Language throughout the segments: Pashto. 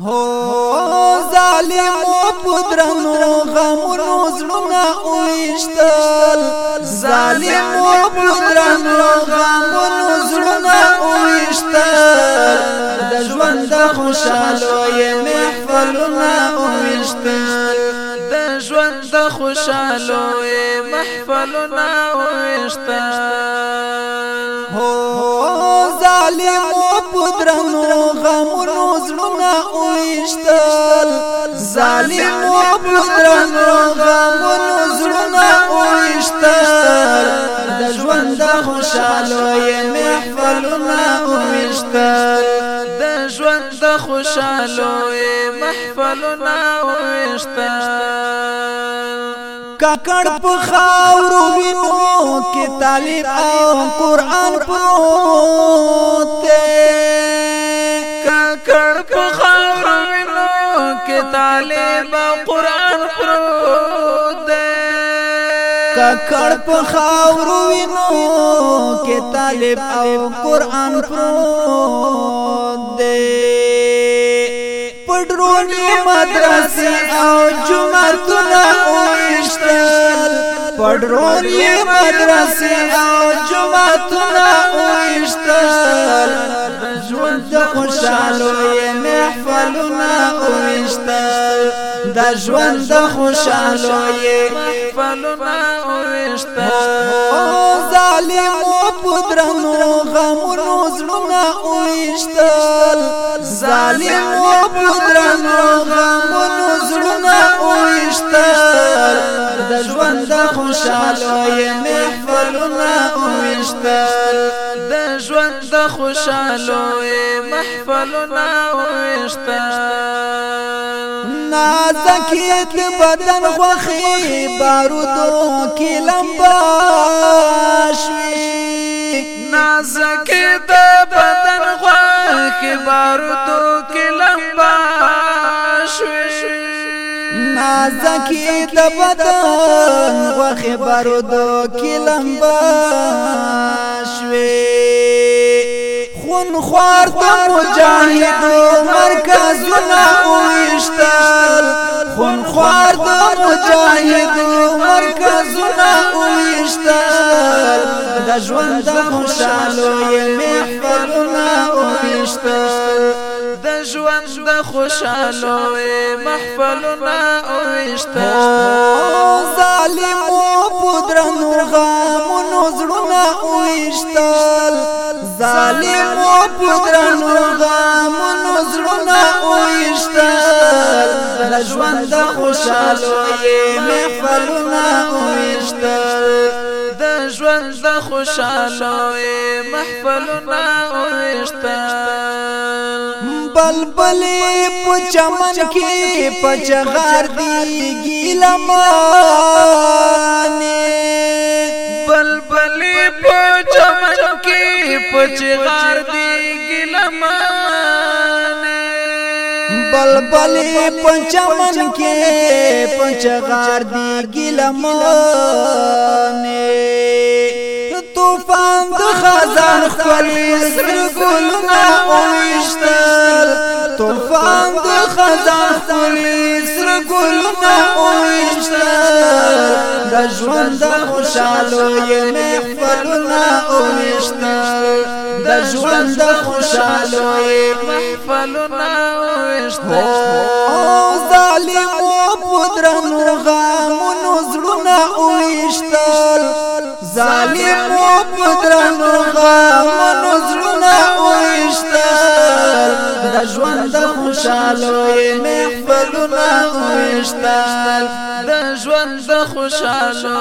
هو ظالم په درنو غمونو زړونه اوښتل ظالم په درنو غمونو زړونه اوښتل د ژوند خوشاله یې محفلونه اوښتل د ژوند خوشاله یې محفلونه اوښتل هو ظالم درنو غمونو زړونه اوښتل ظالم او درنو غمونو زړونه اوښتل د ژوند خوشاله محفلونه اوښتل د ژوند خوشاله محفلونه اوښتل ککړ په خاورو وینو کې طالب او قران پروت طالب قران پروت ککړ په خاور وینو کې طالب او قران پروت پډرونی مدرسې او جمعتونه اوشتل پډرول یې مدرسې او جمعتونه وښتل ژوند د خوشاله یې محفلونه وښتل د ژوند د خوشاله یې محفلونه وښتل ظالم او پدرنو غمونو زړونه وښتل ظالم او پدرنو غمونو زړونه د ژوند خوشاله محفلونه وشتل د ژوند خوشاله محفلونه وشتل نازکیت بدن خوخی بارودو کی لمبا شوی نازکیت بدن خوخی بارودو کی لمبا نازکی د بدن و خبر دو کلم بشوی خون خوار د مجاهدو مرکزونه ویشتل خون خوار د مجاهدو مرکزونه ویشتل د ژوند خوشاله محفلونه ژوند د خوشاله محفلونه او وشته ظالم او پدرنو غمونو زړونه او وشتل ظالم او پدرنو غمونو زړونه او وشتل د ژوند د خوشاله محفلونه او وشتل د ژوند د خوشاله محفلونه او وشتل بلبلې په چمن کې پچغار دی ګیلمانه بلبلې په چمن کې پچغار دی ګیلمانه بلبلې په چمن کې پچغار دی ګیلمانه طوفان د خزان خپل سر ګلنا اوشتل طوفان د خزان خپل سر ګلنا اوشتل د ژوند خوشاله یې محفلنا اوشتل د ژوند خوشاله یې محفلنا اوشتل ظالم او پدرانو غمونو زړونه اوښتل د ژوند خوشاله محفلونه اوښتل د ژوند خوشاله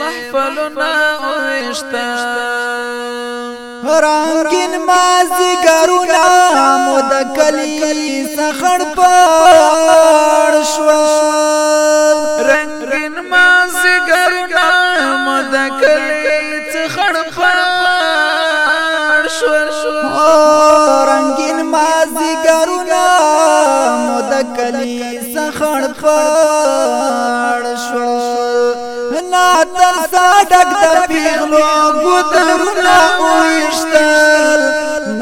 محفلونه اوښتل رنگین مازی گرونا مو د کلی سخړ په خړ پړ شو نا تر ساډک د پیغلو ګوتمنا اوښتل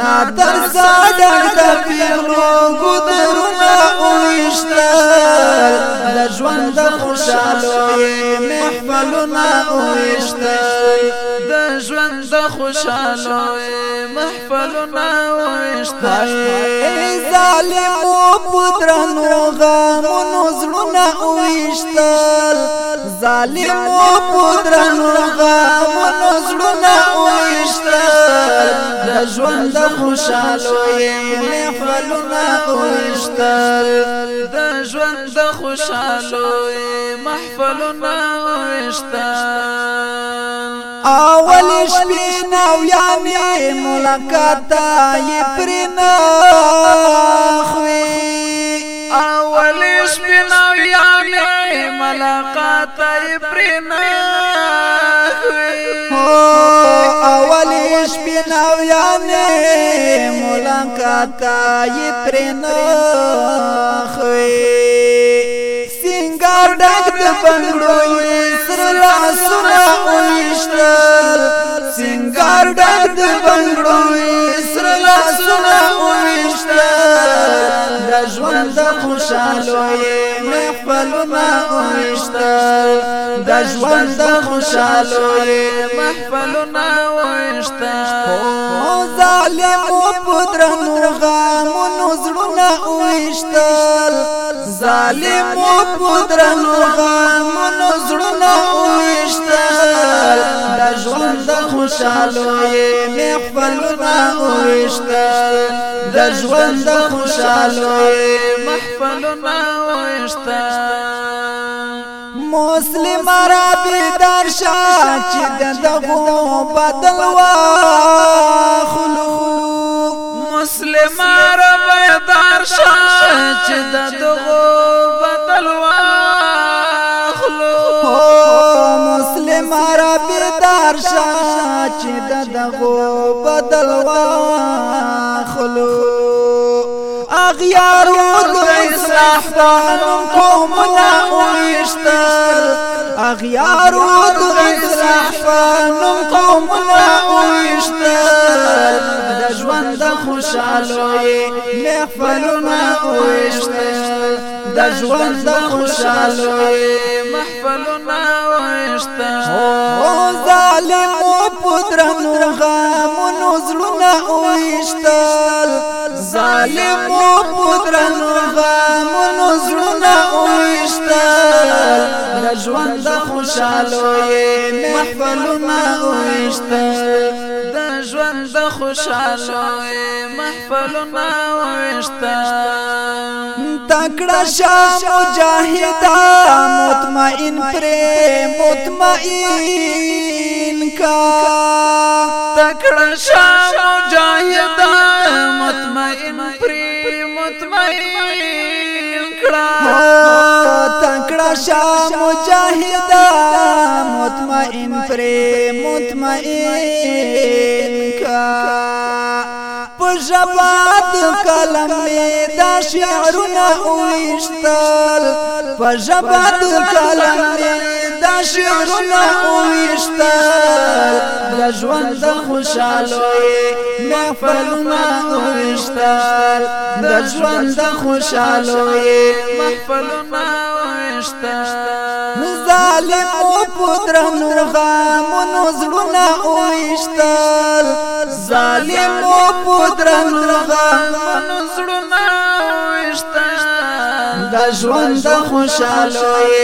نا تر ساډر د پیغلو ګذرونه اوښتل د ژوند خوشاله محفلونه اوښتل د ژوند خوشاله محفلونه اوښتل ظالم پترانو غمونو زړونه اوښتل ظالم پترانو غمونو ژوند خوشاله یم محفلونه اوشتل د ژوند خوشاله محفلونه اوشتل اول شپې نو یا می ملاقات یې پرنا خوې اول شپې نو یا می ملاقات پرنا اول شپې نو یانه ملاقات پرنا خوې سنگار ډک د بنگړو سر لا سره وښتل سنگار ډک د بنگړو سر لا سره ژوند خوشاله یې محفل ما وشتل د ژوند خوشاله یې محفل ما وشتل او ظالم او پدرنو غامونو زړونه وشتل ظالم او پدرنو غامونو خوشالوي محفلونه وشتل د ژوند خوشالوي محفلونه وشتل مسلم را بیدار شاه چې دغه بدل وای دغو بدل واخلو اغیار و دو اصلاح پانم قومنا اویشتل اغیار و دو اصلاح پانم قومنا اویشتل دجوان دا خوشحالوی محفلونا اویشتل دجوان دا خوشحالوی محفلونا اویشتل او ظالم پدرانو غامونو زلونا اوشتل ظالمو پدرانو غامونو زلونا اوشتل د ژوند خوشالو یې محفلونه اوشتل د ژوند خوشالو یې محفلونه اوشتل تکړه شاه مجاهد مطمئن پر مطمئن کا تکړه شاه مجاهد مطمئن پر مطمئن کړه تکړه شاه مجاهد مطمئن پر مطمئن کا پژباد کلم می دا شعرونه وشتل پژباد کلم می دا شعرونه اوښتا د ژوند خوشالوي محفلونه اوښتا د ژوند خوشالوي محفلونه اوښتا ظالم او پدرنو غامونو زړونه اوښتل ظالم او پدرنو غامونو د ژوند د خوشالۍ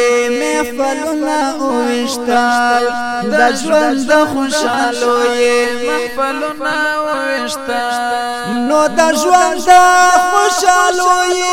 محفلونه وشتل د ژوند د خوشالۍ محفلونه وشتل نو د ژوند د خوشالۍ